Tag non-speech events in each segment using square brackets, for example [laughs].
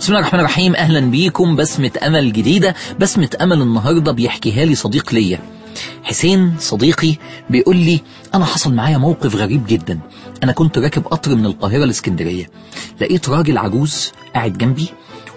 بسم الله الرحمن الرحيم. أهلا بيكم بسمة أمل جديدة. بسمة أمل النهاردة بيحكيها لي صديق ليا. حسين صديقي بيقول لي أنا حصل معايا موقف غريب جدا. أنا كنت راكب قطر من القاهرة لإسكندرية. لقيت راجل عجوز قاعد جنبي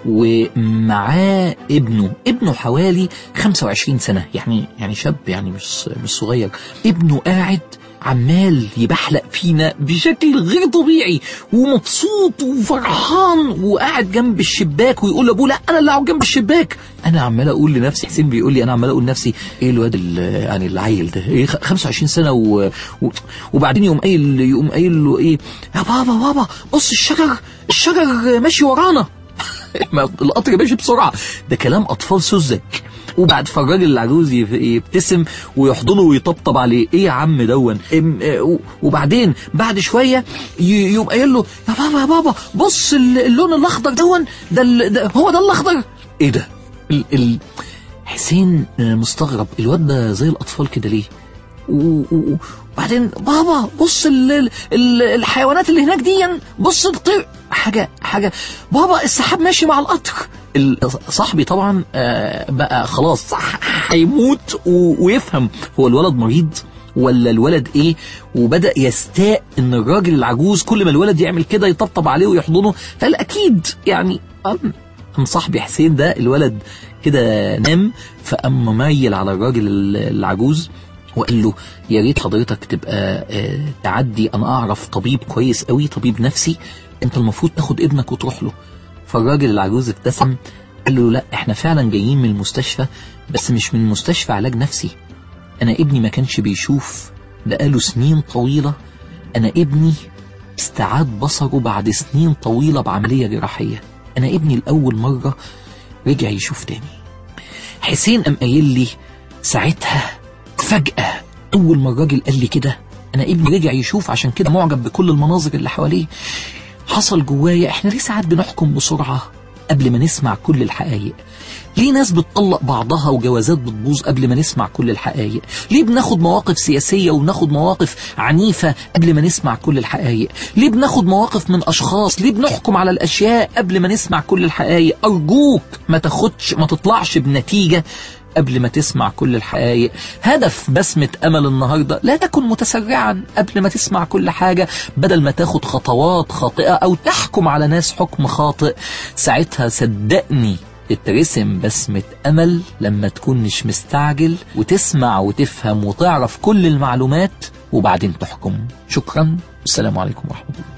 ومعاه ابنه. ابنه حوالي 25 سنة. يعني يعني شاب يعني مش مش صغير. ابنه قاعد عمال يبحلق فينا بشكل غير طبيعي ومبسوط وفرحان وقاعد جنب الشباك ويقول لأبوه لا أنا اللي اقعد جنب الشباك. أنا عمال أقول لنفسي حسين بيقول لي أنا عمال أقول لنفسي إيه الواد ال- يعني العيل ده إيه 25 سنة و... و... وبعدين يقوم قايل يقوم قايل له إيه يا بابا بابا بص الشجر الشجر ماشي ورانا. [laughs] القطر ماشي بسرعة. ده كلام أطفال سذج. وبعد فالراجل العجوز يبتسم ويحضنه ويطبطب عليه إيه يا عم دون؟ آه، وبعدين بعد شوية ي- يقوم قايل له يا بابا يا بابا بص ال- اللون الأخضر دون ده, ده هو ده الأخضر. إيه ده؟ ال ال حسين آه، مستغرب الواد ده زي الأطفال كده ليه؟ وبعدين بابا بص ال ال ال الحيوانات اللي هناك دي بص الطير. حاجة حاجة بابا السحاب ماشي مع القطر. ال- صاحبي طبعا آه، بقى خلاص هيموت ويفهم هو الولد مريض ولا الولد إيه؟ وبدأ يستاء إن الراجل العجوز كل ما الولد يعمل كده يطبطب عليه ويحضنه. فقال أكيد يعني أم صاحبي حسين ده الولد كده نام فقام مميل على الراجل العجوز وقال له يا ريت حضرتك تبقى آه، تعدي أنا أعرف طبيب كويس قوي طبيب نفسي أنت المفروض تاخد ابنك وتروح له. فالراجل العجوز ابتسم قال له لا إحنا فعلا جايين من المستشفى بس مش من مستشفى علاج نفسي. أنا ابني ما كانش بيشوف بقاله سنين طويلة. أنا ابني استعاد بصره بعد سنين طويلة بعملية جراحية. أنا ابني الأول مرة رجع يشوف تاني. حسين قام قايل لي ساعتها فجأة أول ما الراجل قال لي كده أنا ابني رجع يشوف عشان كده معجب بكل المناظر اللي حواليه. حصل جوايا إحنا ليه ساعات بنحكم بسرعة قبل ما نسمع كل الحقائق ليه ناس بتطلق بعضها وجوازات بتبوظ قبل ما نسمع كل الحقائق ليه بناخد مواقف سياسية وبناخد مواقف عنيفة قبل ما نسمع كل الحقائق ليه بناخد مواقف من أشخاص؟ ليه بنحكم على الأشياء قبل ما نسمع كل الحقائق أرجوك ما تاخدش ما تطلعش بنتيجة قبل ما تسمع كل الحقائق. هدف بسمة أمل النهاردة لا تكن متسرعا قبل ما تسمع كل حاجة بدل ما تاخد خطوات خاطئة أو تحكم على ناس حكم خاطئ. ساعتها صدقني تترسم بسمة أمل لما تكون مش مستعجل وتسمع وتفهم وتعرف كل المعلومات وبعدين تحكم. شكرا. والسلام عليكم ورحمة الله.